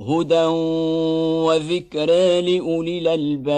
هدى وذكرى لأولي الألباب.